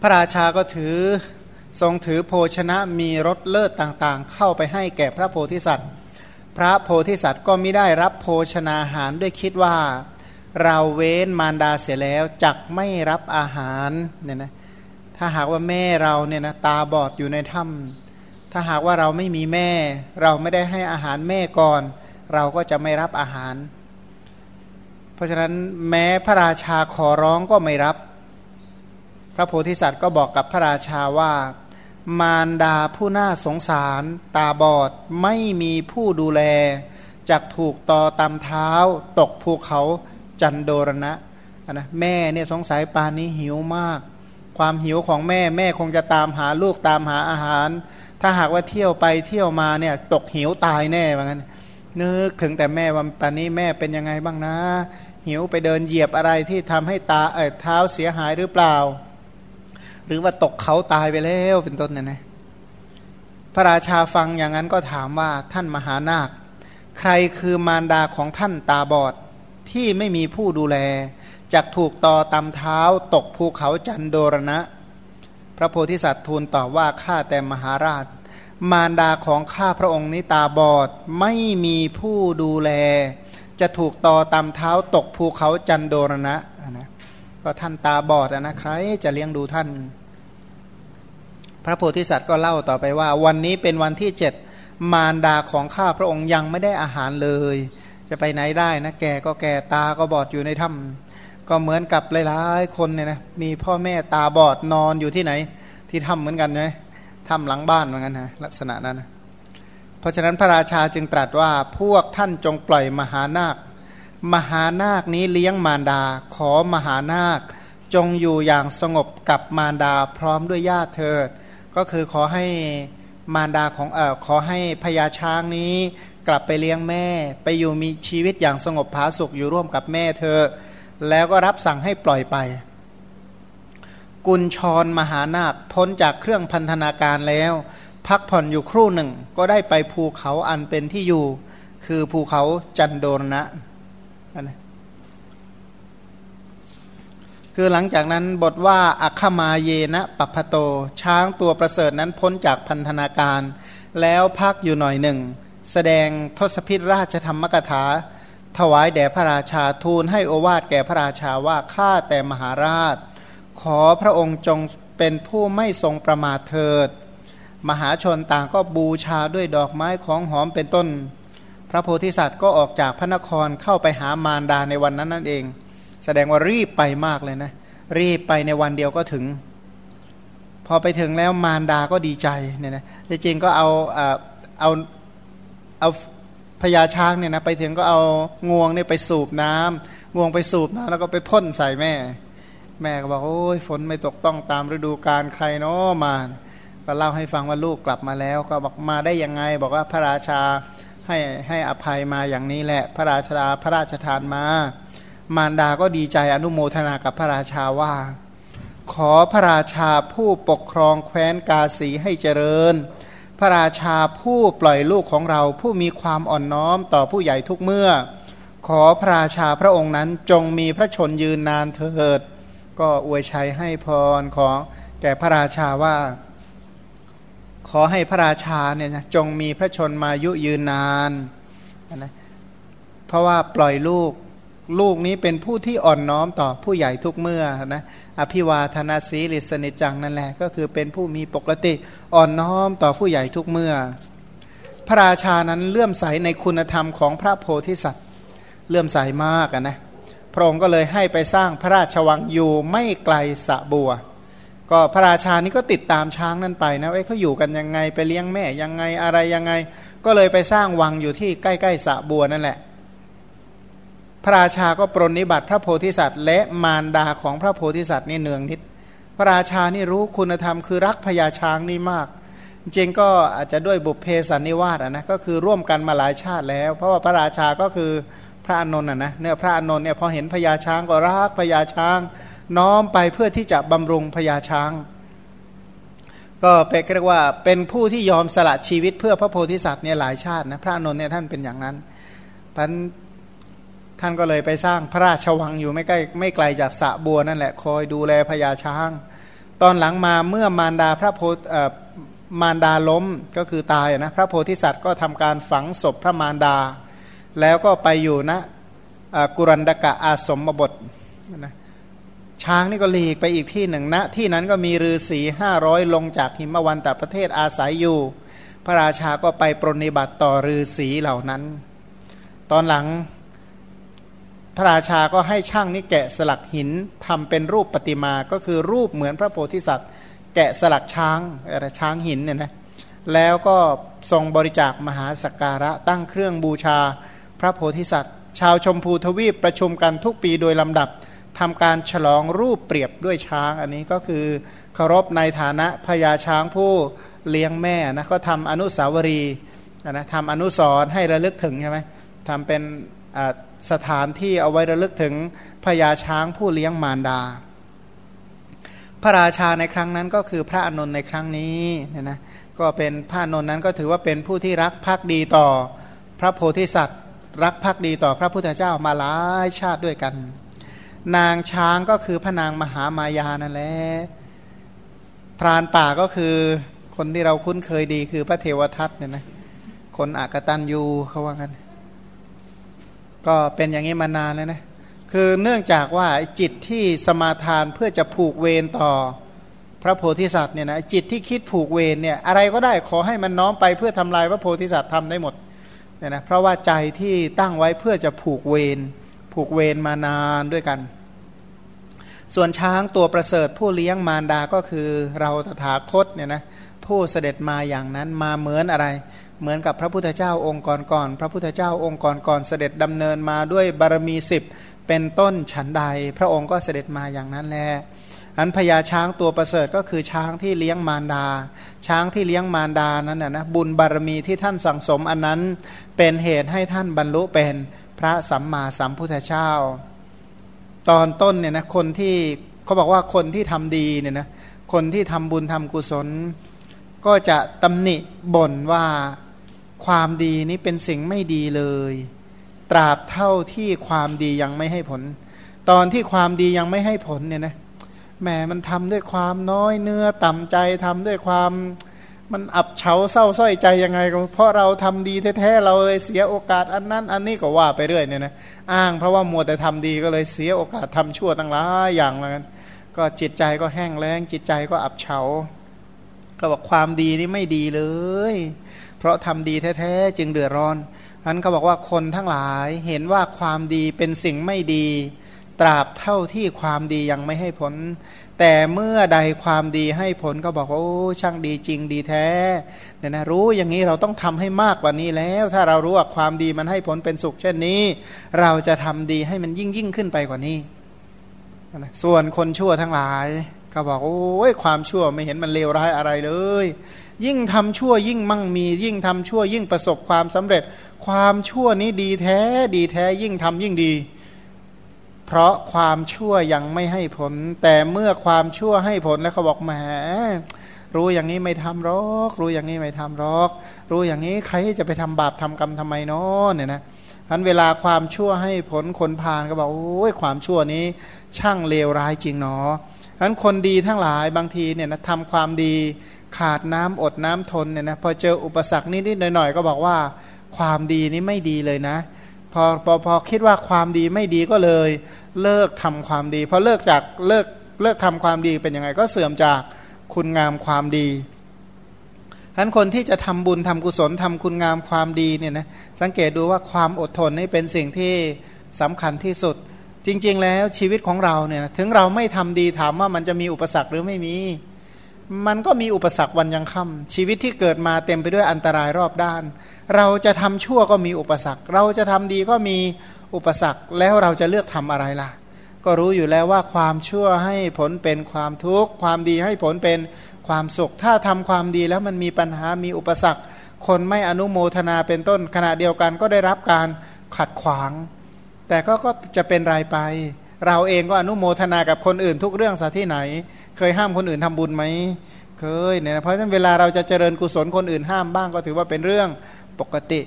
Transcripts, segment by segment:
พระราชาก็ถือทรงถือโภชนะมีรสเลิศต่างๆ เข้าไปให้แก่พระโพธิสัตว์ พระโพธิสัตว์ก็ไม่ได้รับโภชนาหารด้วยคิดว่า เราเว้นมารดาเสียแล้วจักไม่รับอาหารเนี่ยนะถ้าหากว่าแม่เราเนี่ยนะตาบอดอยู่ในถ้ำถ้าหากว่าเราไม่มีแม่ เราไม่ได้ให้อาหารแม่ก่อน เราก็จะไม่รับอาหาร เพราะฉะนั้นแม้พระราชาขอร้องก็ไม่รับ พระโพธิสัตว์ก็บอกกับพระราชาว่า มารดาผู้น่าสงสาร ตาบอดไม่มีผู้ดูแลจักถูกต่อตำเท้า ตกภูเขาจันโดรณะนะแม่เนี่ยสงสัยปานนี้หิวมาก ความหิวของแม่แม่คงจะตามหาลูกตามหาอาหาร ถ้าหากว่าเที่ยวไปเที่ยวมาเนี่ยตกหิวตายแน่เหมือนกันนึกถึงแต่แม่ว่าปานนี้แม่เป็นยังไงบ้างนะ หิวไปเดินเหยียบอะไรที่ทำให้ตาเออเท้าเสียหายหรือเปล่า หรือว่าตกเขาตายไปแล้วเป็นต้นเนี่ยนะพระราชาฟังอย่างนั้นก็ถามว่าท่านมหานาค ใครคือมารดาของท่านตาบอดที่ไม่มีผู้ดูแลจักถูกต่อตำเท้าตกภูเขาจันโดรณะ พระโพธิสัตว์ทูลตอบว่าข้าแต่มหาราช มารดาของข้าพระองค์นี้ตาบอดไม่มีผู้ดูแล จะถูกต่อตำเท้าตกภูเขาจันโดรณะนะก็ท่านตาบอดนะใครจะเลี้ยงดูท่าน พระโพธิสัตว์ก็เล่าต่อไปว่า วันนี้เป็นวันที่เจ็ดมารดาของข้าพระองค์ยังไม่ได้อาหารเลย จะไปไหนได้นะแกก็แก่ตาก็บอดอยู่ในถ้ำก็เหมือนกับหลายๆคนเนี่ยนะมีพ่อแม่ตาบอดนอนอยู่ที่ไหน ที่ถ้ำเหมือนกันไหมถ้ำหลังบ้านเหมือนกันนะลักษณะนั้นนะเพราะฉะนั้นพระราชาจึงตรัสว่าพวกท่านจงปล่อยมหานาค มหานาคนี้เลี้ยงมารดา ขอมหานาค จงอยู่อย่างสงบกับมารดาพร้อมด้วยญาติเธอ ก็คือขอให้มารดาของเอ่อขอให้พญาช้างนี้กลับไปเลี้ยงแม่ ไปอยู่มีชีวิตอย่างสงบผาสุกอยู่ร่วมกับแม่เธอ แล้วก็รับสั่งให้ปล่อยไป กุญชรมหานาคพ้นจากเครื่องพันธนาการแล้ว พักผ่อนอยู่ครู่หนึ่ง ก็ได้ไปภูเขาอันเป็นที่อยู่ คือภูเขาจันโดรณะนะ คือหลังจากนั้นบทว่าอัคมาเยนะปัพโต ช้างตัวประเสริฐนั้นพ้นจากพันธนาการ แล้วพักอยู่หน่อยหนึ่ง แสดงทศพิธราชธรรมกถา ถวายแด่พระราชาทูลให้โอวาทแก่พระราชาว่าข้าแต่มหาราช ขอพระองค์จงเป็นผู้ไม่ทรงประมาทเถิด มหาชนต่างก็บูชาด้วยดอกไม้ของหอมเป็นต้น พระโพธิสัตว์ก็ออกจากพระนครเข้าไปหามารดาในวันนั้นนั่นเอง แสดงว่ารีบไปมากเลยนะ รีบไปในวันเดียวก็ถึง พอไปถึงแล้วมารดาก็ดีใจเนี่ยนะจริงก็เอาเอาเอาพญาช้างเนี่ยนะไปถึงก็เอางวงเนี่ยไปสูบน้ำงวงไปสูบน้ำแล้วก็ไปพ่นใส่แม่ แม่ก็บอกโอ้ยฝนไม่ตกต้องตามฤดูกาลใครเนาะมา ก็เล่าให้ฟังว่าลูกกลับมาแล้ว ก็บอกมาได้ยังไง บอกว่าพระราชาให้ให้อภัยมาอย่างนี้แหละ พระราชาพระราชทานมา มารดาก็ดีใจอนุโมทนากับพระราชาว่า ขอพระราชาผู้ปกครองแคว้นกาสีให้เจริญ พระราชาผู้ปล่อยลูกของเราผู้มีความอ่อนน้อมต่อผู้ใหญ่ทุกเมื่อ ขอพระราชาพระองค์นั้นจงมีพระชนยืนนานเถิด ก็อวยชัยให้พรของแก่พระราชาว่า ขอให้พระราชาเนี่ยจงมีพระชนมายุยืนนานนะเพราะว่าปล่อยลูก ลูกนี้เป็นผู้ที่อ่อนน้อมต่อผู้ใหญ่ทุกเมื่อนะอภิวาธนาสีลิสนิจังนั่นแหละก็คือเป็นผู้มีปกติอ่อนน้อมต่อผู้ใหญ่ทุกเมื่อ พระราชานั้นเลื่อมใสในคุณธรรมของพระโพธิสัตว์เลื่อมใสมากนะพระองค์ก็เลยให้ไปสร้างพระราชวังอยู่ไม่ไกลสะบัว ก็พระราชานี้ก็ติดตามช้างนั่นไปนะว่าเขาอยู่กันยังไงไปเลี้ยงแม่ยังไงอะไรยังไง ก็เลยไปสร้างวังอยู่ที่ใกล้ๆสะบัวนั่นแหละ พระราชาก็ปรนนิบัติพระโพธิสัตว์ และมารดาของพระโพธิสัตว์นี่เนืองนิด พระราชานี่รู้คุณธรรมคือรักพญาช้างนี่มาก จริงก็อาจจะด้วยบุพเพสันนิวาสนะก็คือร่วมกันมาหลายชาติแล้ว เพราะว่าพระราชาก็คือพระอนนท์นะเนี่ยพระอนนท์เนี่ยพอเห็นพญาช้างก็รักพญาช้าง น้อมไปเพื่อที่จะบำรุงพญาช้าง ก็เป็นเรียกว่าเป็นผู้ที่ยอมสละชีวิตเพื่อพระโพธิสัตว์เนี่ยหลายชาตินะพระอนนท์เนี่ยท่านเป็นอย่างนั้นพัน ท่านก็เลยไปสร้างพระราชวังอยู่ไม่ใกล้ไม่ไกลจากสะบัวนั่นแหละคอยดูแลพญาช้าง ตอนหลังมาเมื่อมารดาพระโพมารดาล้มก็คือตายนะพระโพธิสัตว์ก็ทำการฝังศพพระมารดา แล้วก็ไปอยู่นะกุรันดกะอาสมบทนะช้างนี่ก็หลีกไปอีกที่หนึ่งณนะที่นั้นก็มีฤาษีห้าร้อยลงจากหิมวันตประเทศอาศัยอยู่ พระราชาก็ไปปรนิบัติต่อฤาษีเหล่านั้น ตอนหลัง พระราชาก็ให้ช่างนี่แกะสลักหินทำเป็นรูปปฏิมาก็คือรูปเหมือนพระโพธิสัตว์ แกะสลักช้างอะไรช้างหินเนี่ยนะแล้วก็ทรงบริจาคมหาสักการะตั้งเครื่องบูชาพระโพธิสัตว์ ชาวชมพูทวีปประชุมกันทุกปีโดยลำดับทำการฉลองรูปเปรียบด้วยช้าง อันนี้ก็คือเคารพในฐานะพญาช้างผู้เลี้ยงแม่นะก็ทำอนุสาวรีย์นะทำอนุสรให้ระลึกถึงใช่ไหมทำเป็น สถานที่เอาไว้ระลึกถึงพญาช้างผู้เลี้ยงมารดา พระราชาในครั้งนั้นก็คือพระอนนท์ในครั้งนี้เนี่ยนะก็เป็นพระอนนท์นั้นก็ถือว่าเป็นผู้ที่รักภักดีต่อพระโพธิสัตว์ รักภักดีต่อพระพุทธเจ้ามาหลายชาติด้วยกัน นางช้างก็คือพระนางมหามายานั่นแหละพรานป่าก็คือคนที่เราคุ้นเคยดีคือพระเทวทัตเนี่ยนะคนอากตันยูเขาว่ากัน ก็เป็นอย่างนี้มานานแล้วนะคือเนื่องจากว่าจิตที่สมาทานเพื่อจะผูกเวรต่อพระโพธิสัตว์เนี่ยนะจิตที่คิดผูกเวรเนี่ยอะไรก็ได้ขอให้มันน้อมไปเพื่อทำลายพระโพธิสัตว์ทำได้หมดเนี่ยนะเพราะว่าใจที่ตั้งไว้เพื่อจะผูกเวรผูกเวรมานานด้วยกัน ส่วนช้างตัวประเสริฐผู้เลี้ยงมารดาก็คือเราตถาคตเนี่ยนะ ผู้เสด็จมาอย่างนั้นมาเหมือนอะไร เหมือนกับพระพุทธเจ้าองค์ก่อนก่อนพระพุทธเจ้าองค์ก่อนก่อนเสด็จดำเนินมาด้วยบารมีสิบเป็นต้นฉันใด พระองค์ก็เสด็จมาอย่างนั้นแลอันพญาช้างตัวประเสริฐก็คือช้างที่เลี้ยงมารดา ช้างที่เลี้ยงมารดานั้นนะนะบุญบารมีที่ท่านสั่งสมอันนั้นเป็นเหตุให้ท่านบรรลุเป็นพระสัมมาสัมพุทธเจ้า ตอนต้นเนี่ยนะคนที่เขาบอกว่าคนที่ทำดีเนี่ยนะคนที่ทำบุญทำกุศล ก็จะตำหนิบ่นว่าความดีนี้เป็นสิ่งไม่ดีเลย ตราบเท่าที่ความดียังไม่ให้ผล ตอนที่ความดียังไม่ให้ผลเนี่ยนะแหมมันทำด้วยความน้อยเนื้อต่ำใจทำด้วยความมันอับเฉาเศร้าส้อยใจยังไงก็เพราะเราทำดีแท้ๆเราเลยเสียโอกาสอันนั้น อันนี้ก็ว่าไปเรื่อยเนี่ยนะอ้างเพราะว่ามัวแต่ทำดีก็เลยเสียโอกาสทำชั่วตั้งหลายอย่างแล้วกันก็จิตใจก็แห้งแล้งจิตใจก็อับเฉา ก็บอกความดีนี่ไม่ดีเลย เพราะทำดีแท้ๆจึงเดือดร้อนนั้นเขาบอกว่าคนทั้งหลายเห็นว่าความดีเป็นสิ่งไม่ดี ตราบเท่าที่ความดียังไม่ให้ผล แต่เมื่อใดความดีให้ผลก็บอกว่าโอ้ช่างดีจริงดีแท้เนี่ยนะรู้อย่างนี้เราต้องทำให้มากกว่านี้แล้ว ถ้าเรารู้ว่าความดีมันให้ผลเป็นสุข เช่นนี้ เราจะทำดีให้มันยิ่งยิ่งขึ้นไปกว่านี้ส่วนคนชั่วทั้งหลาย ก็บอกโอ้ยความชั่วไม่เห็นมันเลวร้ายอะไรเลย ยิ่งทำชั่วยิ่งมั่งมี ยิ่งทำชั่ว ยิ่งประสบความสำเร็จ ความชั่วนี้ดีแท้ดีแท้ยิ่งทำยิ่งดี เพราะความชั่วยังไม่ให้ผล แต่เมื่อความชั่วให้ผลแล้วเขาบอกแหมรู้อย่างนี้ไม่ทำหรอก รู้อย่างนี้ไม่ทำหรอก รู้อย่างนี้ใครจะไปทำบาปทำกรรมทำไมเนาะเนี่ยนะอันเวลาความชั่วให้ผลคนพานก็บอกโอ้ยความชั่วนี้ ช่างเลวร้ายจริงเนาะ อันคนดีทั้งหลายบางทีเนี่ยนะทำความดีขาดน้ำอดน้ำทนเนี่ยนะพอเจออุปสรรคนิดๆหน่อยๆก็บอกว่า ความดีนี้ไม่ดีเลยนะพอพอพอคิดว่าความดีไม่ดีก็เลย เลิกทำความดีพอเลิกจากเลิกเลิกทำความดีเป็นยังไงก็เสื่อมจากคุณงามความดีฉะนั้นคนที่จะทำบุญทำกุศลทำคุณงามความดีเนี่ยนะสังเกตดูว่าความอดทนนี่เป็นสิ่งที่สำคัญที่สุด จริง ๆ แล้วชีวิตของเราเนี่ยถึงเราไม่ทำดีถามว่ามันจะมีอุปสรรคหรือไม่มี มันก็มีอุปสรรควันยังค่ำชีวิตที่เกิดมาเต็มไปด้วยอันตรายรอบด้าน เราจะทำชั่วก็มีอุปสรรค เราจะทำดีก็มีอุปสรรคแล้วเราจะเลือกทำอะไรล่ะ ก็รู้อยู่แล้วว่าความชั่วให้ผลเป็นความทุกข์ความดีให้ผลเป็นความสุข ถ้าทำความดีแล้วมันมีปัญหามีอุปสรรค คนไม่อนุโมทนาเป็นต้นขณะเดียวกันก็ได้รับการขัดขวาง แต่ก็ก็จะเป็นรายไป เราเองก็อนุโมทนากับคนอื่นทุกเรื่องสาที่ไหน เคยห้ามคนอื่นทำบุญไหมเคยเนี่ยเพราะฉะนั้นเวลาเราจะเจริญกุศลคนอื่นห้ามบ้างก็ถือว่าเป็นเรื่องปกติ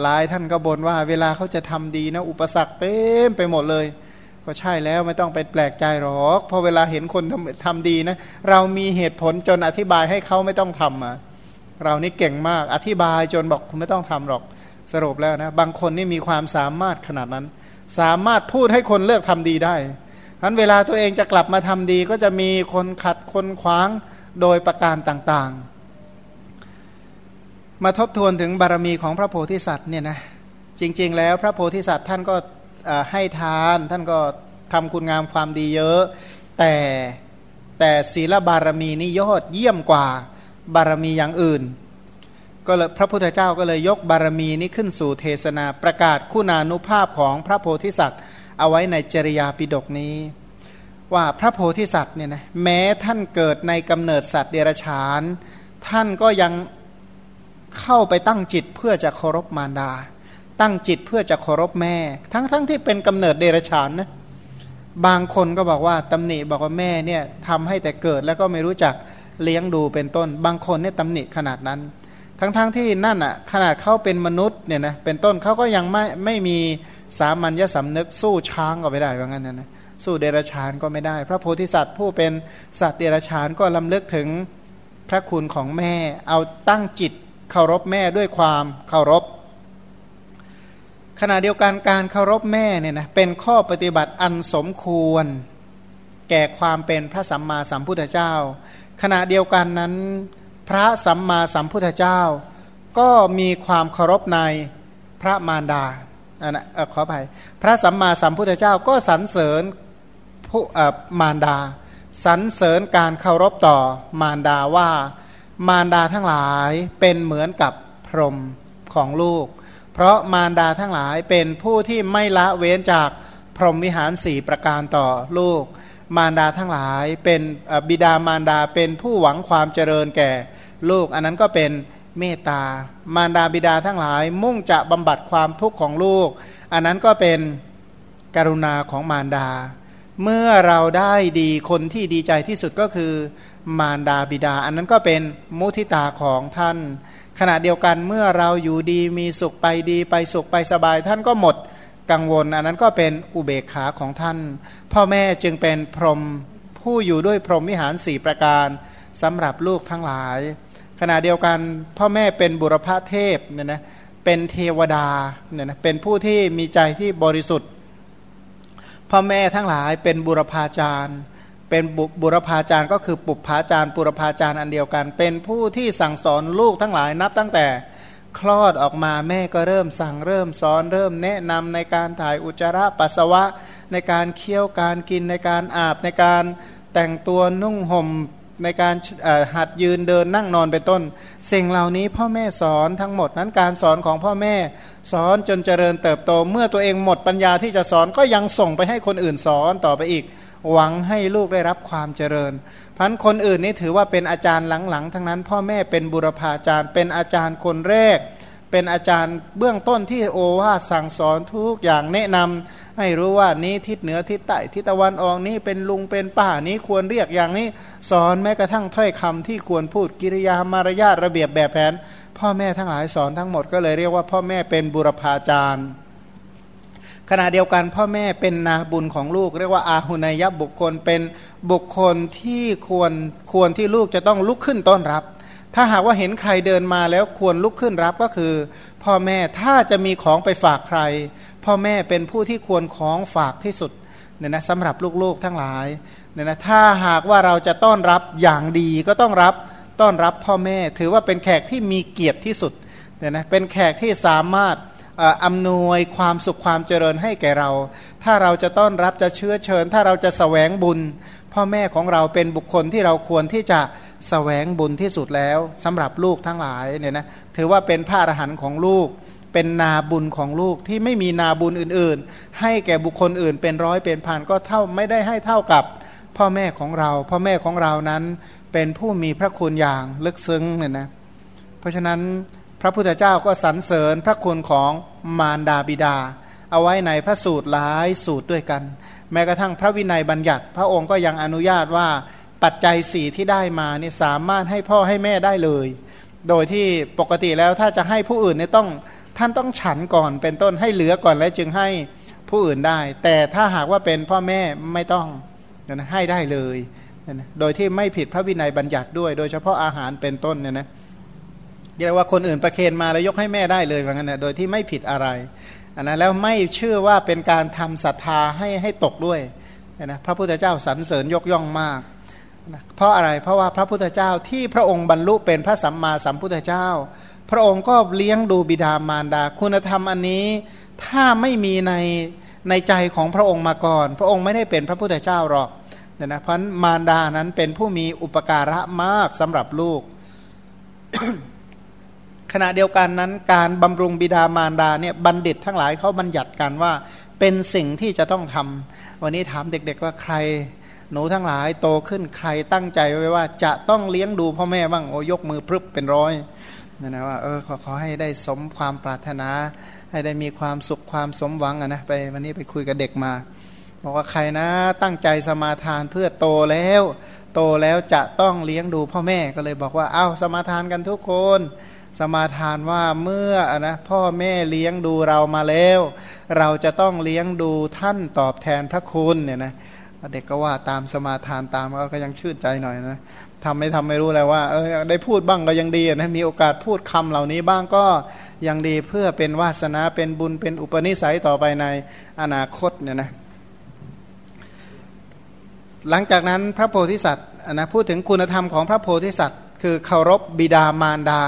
หลายท่านก็บ่นว่า เวลาเขาจะทำดีนะอุปสรรคเต็มไปหมดเลย ก็ใช่แล้วไม่ต้องไปแปลกใจหรอกพอเวลาเห็นคนทำทำดีนะ เรามีเหตุผลจนอธิบายให้เขาไม่ต้องทำอะเรานี่เก่งมากอธิบายจนบอกคุณไม่ต้องทำหรอกสรุปแล้วนะ บางคนนี่มีความสามารถขนาดนั้น สามารถพูดให้คนเลิกทำดีได้ฉะนั้นเวลาตัวเองจะกลับมาทำดี ก็จะมีคนขัดคนขวางโดยประการต่างๆ มาทบทวนถึงบารมีของพระโพธิสัตว์เนี่ยนะจริง ๆ แล้วพระโพธิสัตว์ท่านก็ให้ทานท่านก็ทำคุณงามความดีเยอะ แต่แต่ศีลบารมีนี่ยอดเยี่ยมกว่าบารมีอย่างอื่น ก็เลยพระพุทธเจ้าก็เลยยกบารมีนี้ขึ้นสู่เทศนาประกาศคุณานุภาพของพระโพธิสัตว์ เอาไว้ในจริยาปิฎกนี้ ว่าพระโพธิสัตว์เนี่ยนะแม้ท่านเกิดในกำเนิดสัตว์เดรัจฉาน ท่านก็ยังเข้าไปตั้งจิตเพื่อจะเคารพมารดา ตั้งจิตเพื่อจะเคารพแม่ ทั้งๆทที่เป็นกำเนิดเดรัจฉานนะบางคนก็บอกว่าตำหนิบอกว่าแม่เนี่ยทำให้แต่เกิดแล้วก็ไม่รู้จักเลี้ยงดูเป็นต้น บางคนเนี่ยตำหนิขนาดนั้น ทั้งๆทที่นั่นอะขนาดเขาเป็นมนุษย์เนี่ยนะเป็นต้นเขาก็ยังไม่ไม่มีสามัญญสำนึกสู้ช้างก็ไม่ได้ว่างั้นนะสู้เดรัจฉานก็ไม่ได้ พระโพธิสัตว์ผู้เป็นสัตว์เดรัจฉานก็ลำลึกถึงพระคุณของแม่ เอาตั้งจิตเคารพแม่ด้วยความเคารพ ขณะเดียวกันการเคารพแม่เนี่ยนะเป็นข้อปฏิบัติอันสมควร แก่ความเป็นพระสัมมาสัมพุทธเจ้า ขณะเดียวกันนั้น พระสัมมาสัมพุทธเจ้า ก็มีความเคารพในพระมารดาอันนะขออภัยพระสัมมาสัมพุทธเจ้าก็สรรเสริญผู้มารดาสรรเสริญการเคารพต่อมารดาว่ามารดาทั้งหลายเป็นเหมือนกับพรหมของลูก เพราะมารดาทั้งหลายเป็นผู้ที่ไม่ละเว้นจากพรหมวิหารสี่ประการต่อลูก มารดาทั้งหลายเป็นบิดามารดาเป็นผู้หวังความเจริญแก่ลูก อันนั้นก็เป็นเมตตามารดาบิดาทั้งหลาย มุ่งจะบำบัดความทุกข์ของลูก อันนั้นก็เป็นกรุณาของมารดา เมื่อเราได้ดีคนที่ดีใจที่สุดก็คือมารดาบิดา อันนั้นก็เป็นมุทิตาของท่าน ขณะเดียวกันเมื่อเราอยู่ดีมีสุขไปดีไปสุขไปสบายท่านก็หมด กังวล อันนั้นก็เป็นอุเบกขาของท่าน พ่อแม่จึงเป็นพรหมผู้อยู่ด้วยพรหมวิหารสี่ประการสำหรับลูกทั้งหลาย ขณะเดียวกันพ่อแม่เป็นบุรพเทพเนี่ยนะเป็นเทวดาเนี่ยนะเป็นผู้ที่มีใจที่บริสุทธิ์ พ่อแม่ทั้งหลายเป็นบุรพาจารย์ เป็นบุรพาจารย์ก็คือปุพพาจารย์ปุรพาจารย์อันเดียวกัน เป็นผู้ที่สั่งสอนลูกทั้งหลายนับตั้งแต่ คลอดออกมาแม่ก็เริ่มสั่งเริ่มสอนเริ่มแนะนำในการถ่ายอุจจาระปัสสาวะ ในการเคี้ยวการกินในการอาบในการแต่งตัวนุ่งห่มในการหัดยืนเดินนั่งนอนเป็นต้น สิ่งเหล่านี้พ่อแม่สอนทั้งหมดนั้นการสอนของพ่อแม่ สอนจนเจริญเติบโต เมื่อตัวเองหมดปัญญาที่จะสอนก็ยังส่งไปให้คนอื่นสอนต่อไปอีก หวังให้ลูกได้รับความเจริญ พันคนอื่นนี่ถือว่าเป็นอาจารย์หลังๆ ทั้งนั้น พ่อแม่เป็นบุรพาจารย์ เป็นอาจารย์คนแรก เป็นอาจารย์เบื้องต้นที่โอวาสั่งสอนทุกอย่างแนะนำให้รู้ว่านี้ทิศเหนือทิศใต้ทิศตะวันออกนี้เป็นลุงเป็นป้านี้ควรเรียกอย่างนี้ สอนแม้กระทั่งถ้อยคำที่ควรพูดกิริยามารยาทระเบียบแบบแผน พ่อแม่ทั้งหลายสอนทั้งหมดก็เลยเรียกว่า พ่อแม่เป็นบุรพาจารย์ ขณะเดียวกันพ่อแม่เป็นนาบุญของลูก เรียกว่าอาหุนยบุคคลเป็นบุคคลที่ควรควรที่ลูกจะต้องลุกขึ้นต้อนรับ ถ้าหากว่าเห็นใครเดินมาแล้วควรลุกขึ้นรับก็คือ พ่อแม่ถ้าจะมีของไปฝากใคร พ่อแม่เป็นผู้ที่ควรของฝากที่สุดเนี่ยนะสำหรับลูกๆทั้งหลายเนี่ยนะถ้าหากว่าเราจะต้อนรับอย่างดีก็ต้องรับต้อนรับพ่อแม่ ถือว่าเป็นแขกที่มีเกียรติที่สุดเนี่ยนะเป็นแขกที่สามารถ อำนวยความสุขความเจริญให้แก่เรา ถ้าเราจะต้อนรับจะเชื้อเชิญ ถ้าเราจะสแสวงบุญ พ่อแม่ของเราเป็นบุคคลที่เราควรที่จะสแสวงบุญที่สุดแล้วสำหรับลูกทั้งหลายเนี่ยนะถือว่าเป็นพระอรหันต์ของลูก เป็นนาบุญของลูกที่ไม่มีนาบุญอื่นๆ ให้แก่บุคคลอื่น เป็นร้อยเป็นพันก็เท่าไม่ได้ให้เท่ากับพ่อแม่ของเรา พ่อแม่ของเรานั้นเป็นผู้มีพระคุณอย่างลึกซึ้งเนี่ยนะเพราะฉะนั้น พระพุทธเจ้าก็สรรเสริญพระคุณของมารดาบิดา เอาไว้ในพระสูตรหลายสูตรด้วยกัน แม้กระทั่งพระวินัยบัญญัติ พระองค์ก็ยังอนุญาตว่าปัจจัยสี่ที่ได้มาเนี่ยสามารถให้พ่อให้แม่ได้เลย โดยที่ปกติแล้วถ้าจะให้ผู้อื่นเนี่ยต้องท่านต้องฉันก่อนเป็นต้นให้เหลือก่อนแล้วจึงให้ผู้อื่นได้ แต่ถ้าหากว่าเป็นพ่อแม่ไม่ต้องให้ได้เลย โดยที่ไม่ผิดพระวินัยบัญญัติด้วย โดยเฉพาะอาหารเป็นต้นเนี่ยนะ เรียกว่าคนอื่นประเคนมาแล้วยกให้แม่ได้เลยว่างั้นนะโดยที่ไม่ผิดอะไรอันนะแล้วไม่เชื่อว่าเป็นการทำศรัทธาให้ให้ตกด้วยนะพระพุทธเจ้าสรรเสริญยกย่องมากนะเพราะอะไรเพราะว่าพระพุทธเจ้าที่พระองค์บรรลุเป็นพระสัมมาสัมพุทธเจ้า พระองค์ก็เลี้ยงดูบิดามารดา คุณธรรมอันนี้ถ้าไม่มีในในใจของพระองค์มาก่อน พระองค์ไม่ได้เป็นพระพุทธเจ้าหรอกเนี่ยนะเพราะมารดานั้นเป็นผู้มีอุปการะมากสำหรับลูก ขณะเดียวกันนั้นการบำรุงบิดามารดาเนี่ยบัณฑิตทั้งหลายเขาบัญญัติกันว่าเป็นสิ่งที่จะต้องทำวันนี้ถามเด็กๆว่าใคร หนูทั้งหลายโตขึ้นใครตั้งใจไว้ว่าจะต้องเลี้ยงดูพ่อแม่บ้างโอยกมือพรึบเป็นร้อยนะนะว่าเออขอขอให้ได้สมความปรารถนา ให้ได้มีความสุขความสมหวังอะนะไปวันนี้ไปคุยกับเด็กมาบอกว่าใครนะตั้งใจสมาทานเพื่อโตแล้ว โตแล้วจะต้องเลี้ยงดูพ่อแม่ก็เลยบอกว่าอ้าวสมาทานกันทุกคน สมาทานว่าเมื่อนะพ่อแม่เลี้ยงดูเรามาแล้ว เราจะต้องเลี้ยงดูท่านตอบแทนพระคุณเนี่ยนะเด็กก็ว่าตามสมาทานตามก็ยังชื่นใจหน่อยนะทำไม่ทำไม่รู้แล้วว่าเออได้พูดบ้างก็ยังดีนะมีโอกาสพูดคำเหล่านี้บ้างก็ยังดีเพื่อเป็นวาสนาเป็นบุญเป็นอุปนิสัยต่อไปในอนาคตเนี่ยนะหลังจากนั้นพระโพธิสัตว์นะพูดถึงคุณธรรมของพระโพธิสัตว์ คือเคารพบิดามารดา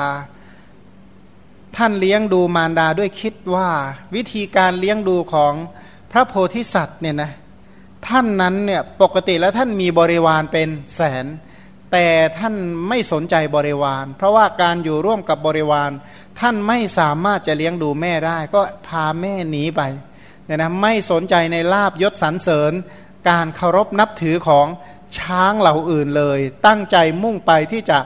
ท่านเลี้ยงดูมารดาด้วยคิดว่า วิธีการเลี้ยงดูของพระโพธิสัตว์เนี่ยนะท่านนั้นเนี่ยปกติแล้วท่านมีบริวารเป็นแสน แต่ท่านไม่สนใจบริวาร เพราะว่าการอยู่ร่วมกับบริวาร ท่านไม่สามารถจะเลี้ยงดูแม่ได้ ก็พาแม่หนีไปเนี่ยนะไม่สนใจในลาบยศสรรเสริญ การเคารพนับถือของช้างเหล่าอื่นเลย ตั้งใจมุ่งไปที่จะ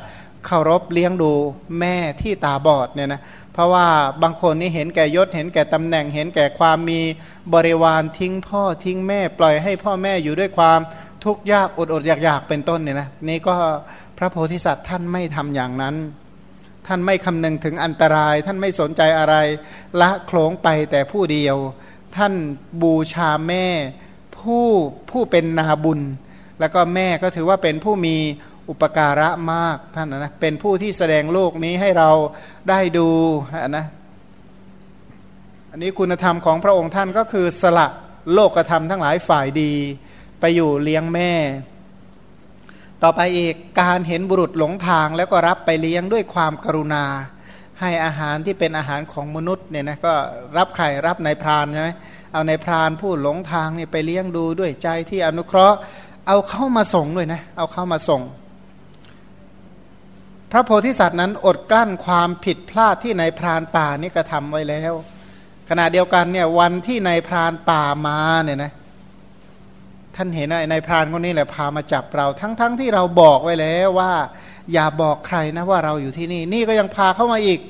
เคารพเลี้ยงดูแม่ที่ตาบอดเนี่ยนะ เพราะว่าบางคนนี่เห็นแก่ยศ เห็นแก่ตำแหน่ง เห็นแก่ความมีบริวารทิ้งพ่อทิ้งแม่ ปล่อยให้พ่อแม่อยู่ด้วยความทุกข์ยากอดอดอยากอยากเป็นต้นเนี่ยนะนี่ก็พระโพธิสัตว์ท่านไม่ทำอย่างนั้น ท่านไม่คำนึงถึงอันตราย ท่านไม่สนใจอะไร ละโคลงไปแต่ผู้เดียว ท่านบูชาแม่ผู้ผู้เป็นนาบุญ แล้วก็แม่ก็ถือว่าเป็นผู้มี อุปการะมากท่านนะเป็นผู้ที่แสดงโลกนี้ให้เราได้ดูนะอันนี้คุณธรรมของพระองค์ท่านก็คือสละโลกธรรมทั้งหลายฝ่ายดี ไปอยู่เลี้ยงแม่ ต่อไปอีกการเห็นบุรุษหลงทางแล้วก็รับไปเลี้ยงด้วยความกรุณา ให้อาหารที่เป็นอาหารของมนุษย์เนี่ยนะก็รับไข่รับนายพรานใช่ไหมเอาในพรานผู้หลงทางเนี่ยไปเลี้ยงดูด้วยใจที่อนุเคราะห์ เอาเข้ามาส่งด้วยนะเอาเข้ามาส่ง พระโพธิสัตว์นั้นอดกลั้นความผิดพลาดที่ในพรานป่านี่กระทำไว้แล้ว ขณะเดียวกันเนี่ยวันที่ในพรานป่ามาเนี่ยนะท่านเห็นในพรานคนนี้แหละพามาจับเราทั้งๆทที่เราบอกไว้แล้วว่า อย่าบอกใครนะว่าเราอยู่ที่นี่ นี่ก็ยังพาเข้ามาอีก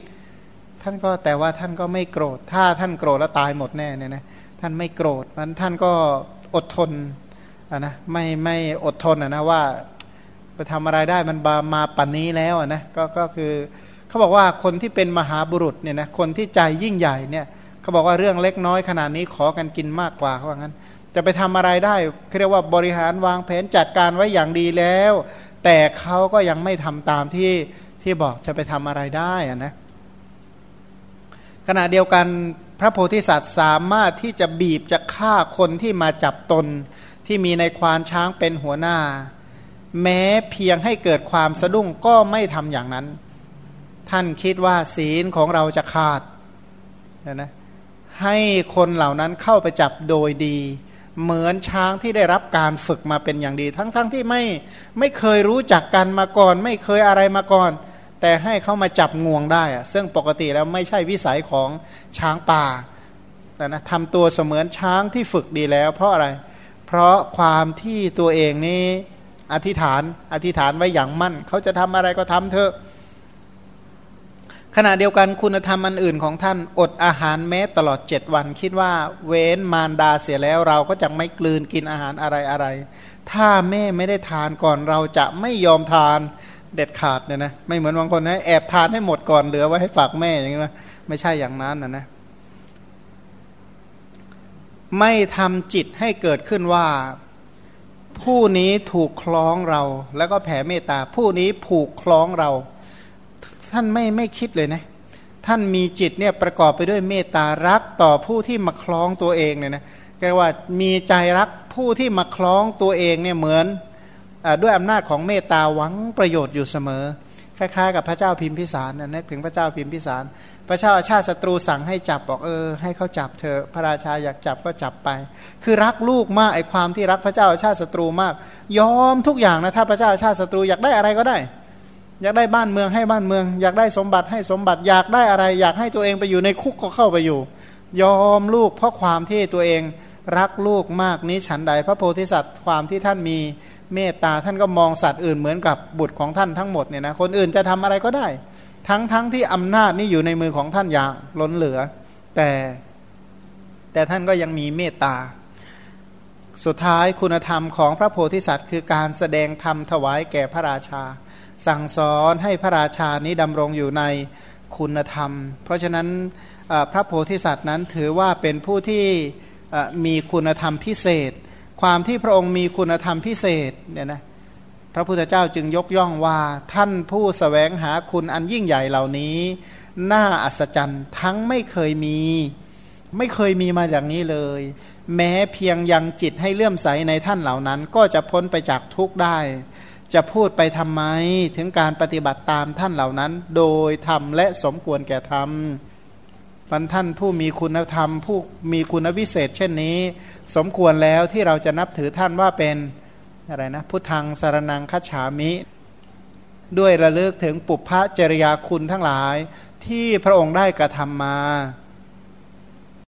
ท่านก็แต่ว่าท่านก็ไม่โกรธ ถ้าท่านโกรธแล้วตายหมดแน่เนี่ยนะท่านไม่โกรธนั้นท่านก็อดทนะนะไม่ไม่อดทนนะว่า ไปทำอะไรได้มันบามาปันนี้แล้วนะก็ก็คือเขาบอกว่าคนที่เป็นมหาบุรุษเนี่ยนะคนที่ใจยิ่งใหญ่เนี่ยเขาบอกว่าเรื่องเล็กน้อยขนาดนี้ขอกันกินมากกว่าเขาว่างั้น จะไปทำอะไรได้เรียกว่าบริหารวางแผนจัดการไว้อย่างดีแล้ว แต่เขาก็ยังไม่ทำตามที่ที่บอกจะไปทำอะไรได้อะนะขณะเดียวกันพระโพธิสัตว์สามารถที่จะบีบจะฆ่าคนที่มาจับตนที่มีในควานช้างเป็นหัวหน้า แม้เพียงให้เกิดความสะดุ้งก็ไม่ทำอย่างนั้น ท่านคิดว่าศีลของเราจะขาดนะนะให้คนเหล่านั้นเข้าไปจับโดยดี เหมือนช้างที่ได้รับการฝึกมาเป็นอย่างดี ทั้งๆทที่ไม่ไม่เคยรู้จักกันมาก่อน ไม่เคยอะไรมาก่อน แต่ให้เขามาจับงวงได้ ซึ่งปกติแล้วไม่ใช่วิสัยของช้างป่าแต่นะทำตัวเสมือนช้างที่ฝึกดีแล้ว เพราะอะไร เพราะความที่ตัวเองนี้ อธิษฐาน อธิษฐานไว้อย่างมั่น เขาจะทำอะไรก็ทำเถอะ ขณะเดียวกันคุณธรรมอันอื่นของท่านอดอาหารแม้ตลอดเจ็ดวัน คิดว่าเว้นมารดาเสียแล้วเราก็จะไม่กลืนกินอาหารอะไรอะไรถ้าแม่ไม่ได้ทานก่อนเราจะไม่ยอมทานเด็ดขาดเนี่ยนะไม่เหมือนบางคนนะแอบทานให้หมดก่อนเหลือไว้ให้ฝากแม่อย่างนี้ไม่ใช่อย่างนั้นนะนะไม่ทำจิตให้เกิดขึ้นว่า ผู้นี้ถูกคล้องเรา แล้วก็แผ่เมตตา ผู้นี้ผูกคล้องเรา ท่านไม่ไม่คิดเลยนะ ท่านมีจิตเนี่ยประกอบไปด้วยเมตตารักต่อผู้ที่มาคล้องตัวเองเนี่ยนะแกว่ามีใจรักผู้ที่มาคล้องตัวเองเนี่ยเหมือนอด้วยอำนาจของเมตตาหวังประโยชน์อยู่เสมอ คล้ายๆกับพระเจ้าพิมพิสารนะนึกถึงพระเจ้าพิมพิสาร พระเจ้าชาติศัตรูสั่งให้จับบอกเออ ให้เขาจับเธอพระราชาอยากจับก็จับไป คือรักลูกมากไอความที่รักพระเจ้าชาติศัตรูมาก ยอมทุกอย่างนะถ้าพระเจ้าชาติศัตรูอยากได้อะไรก็ได้ อยากได้บ้านเมืองให้บ้านเมือง อยากได้สมบัติให้สมบัติอยากได้อะไร อยากให้ตัวเองไปอยู่ในคุกก็เข้าไปอยู่ ยอมลูกเพราะความที่ตัวเองรักลูกมากนี้ฉันใด พระโพธิสัตว์ความที่ท่านมี เมตตาท่านก็มองสัตว์อื่นเหมือนกับบุตรของท่านทั้งหมดเนี่ยนะคนอื่นจะทำอะไรก็ได้ ทั้งทั้งที่อำนาจนี่อยู่ในมือของท่านอย่างล้นเหลือ แต่แต่ท่านก็ยังมีเมตตา สุดท้ายคุณธรรมของพระโพธิสัตว์ คือการแสดงธรรมถวายแก่พระราชา สั่งสอนให้พระราชานี้ดำรงอยู่ในคุณธรรม เพราะฉะนั้นพระโพธิสัตว์นั้นถือว่าเป็นผู้ที่มีคุณธรรมพิเศษ ความที่พระองค์มีคุณธรรมพิเศษเนี่ยนะพระพุทธเจ้าจึงยกย่องว่าท่านผู้สแสวงหาคุณอันยิ่งใหญ่เหล่านี้น่าอัศจรรย์ทั้งไม่เคยมี ไม่เคยมีมาอย่างนี้เลย แม้เพียงยังจิตให้เลื่อมใสในท่านเหล่านั้น ก็จะพ้นไปจากทุกข์ได้ จะพูดไปทำไม ถึงการปฏิบัติตามท่านเหล่านั้น โดยทำและสมควรแก่ทำ ปันท่านผู้มีคุณธรรม ผู้มีคุณวิเศษ เช่นนี้ สมควรแล้วที่เราจะนับถือท่านว่าเป็นอะไรนะพุทธังสารนังคัจฉามิ ด้วยระลึกถึงปุพพจริยาคุณทั้งหลาย ที่พระองค์ได้กระทำมา